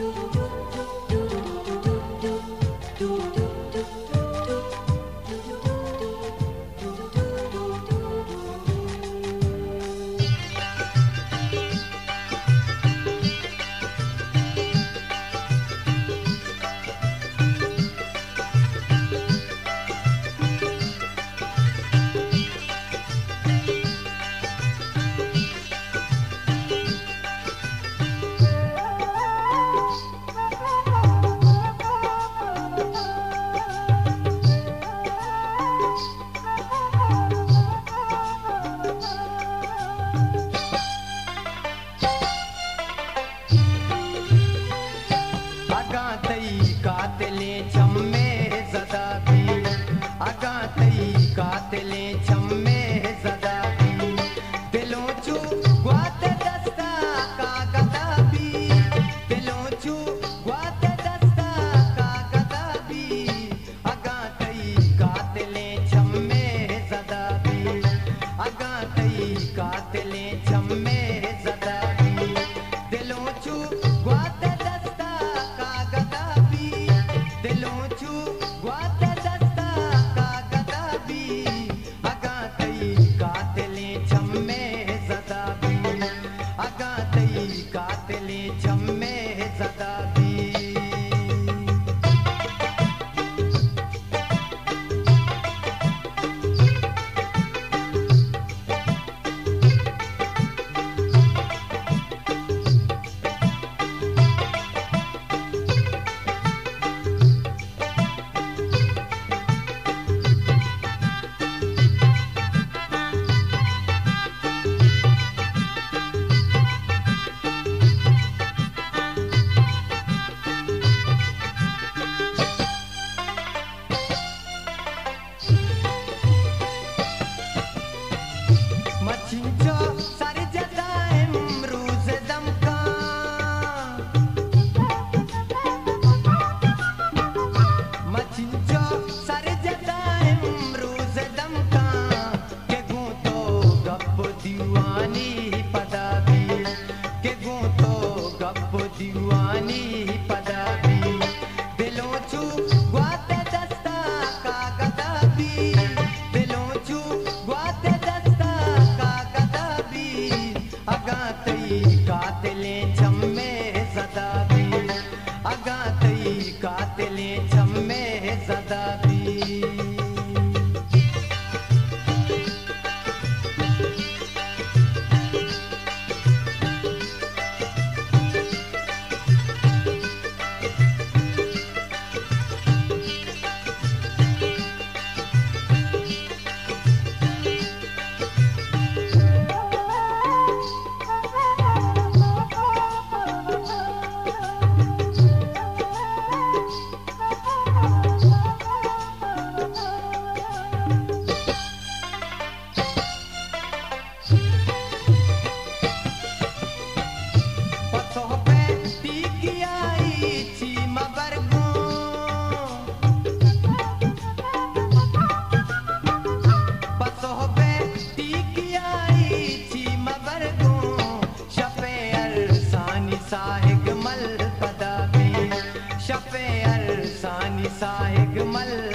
do do do कातिलें छम्मे सदा दिलों चू ग्वात दस्ता भी। दिलों चू ग्वात दस्ता का कदा तई कातिलें छम्मे सदा भी। अगा तई कातिल Amen. feeling. mal.